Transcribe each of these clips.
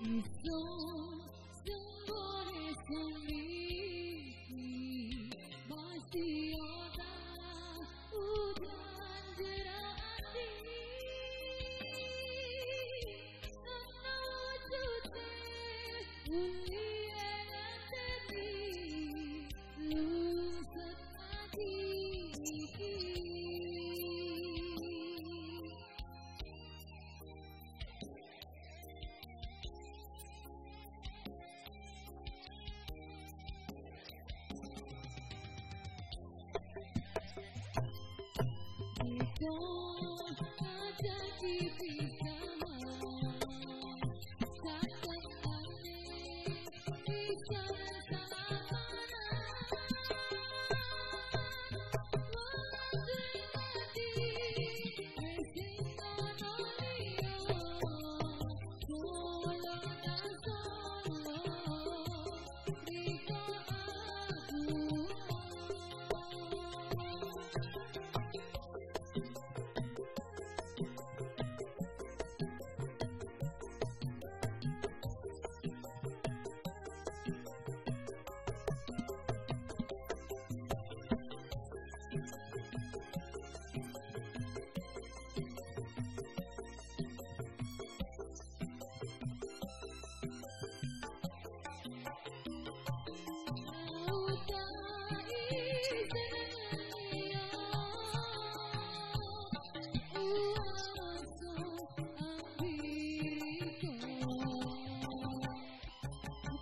Isong sembore sendiri masih Kita ada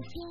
Takkan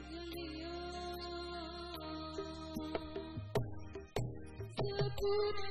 Thank you.